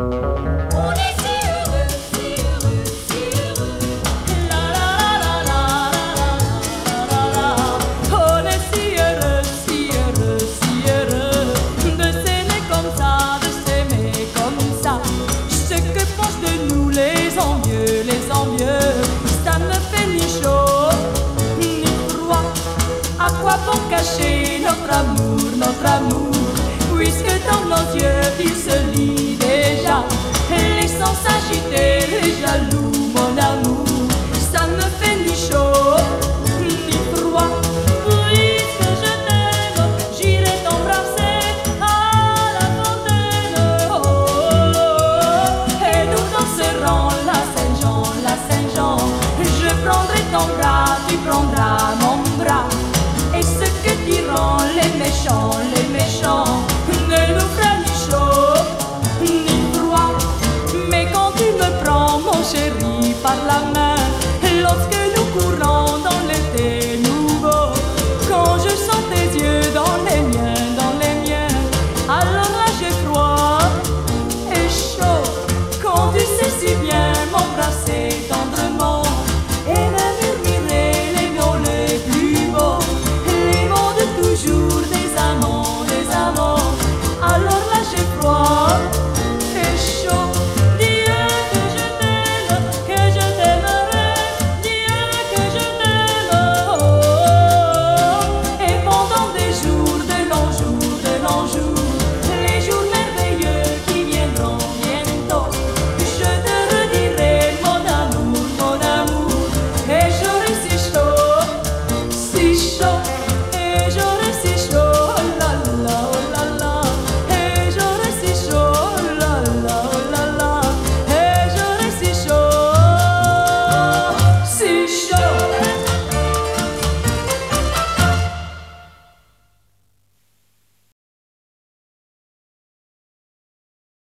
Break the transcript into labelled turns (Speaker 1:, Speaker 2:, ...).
Speaker 1: On est heureux, si heureux, si heureux La la la la la On est si heureux, si heureux, si heureux De s'aimer comme ça, de s'aimer comme ça Je que pensent de nous les envieux, les envieux Ça me fait ni chaud, ni froid. A quoi pour cacher notre amour, notre amour Puisque dans nos yeux fils t'attendra, tu prendras mon bras. Et ce que diront les méchants, les méchants, ne nous fera ni chaud ni froid. Mais quand tu me prends, mon chéri, par la main,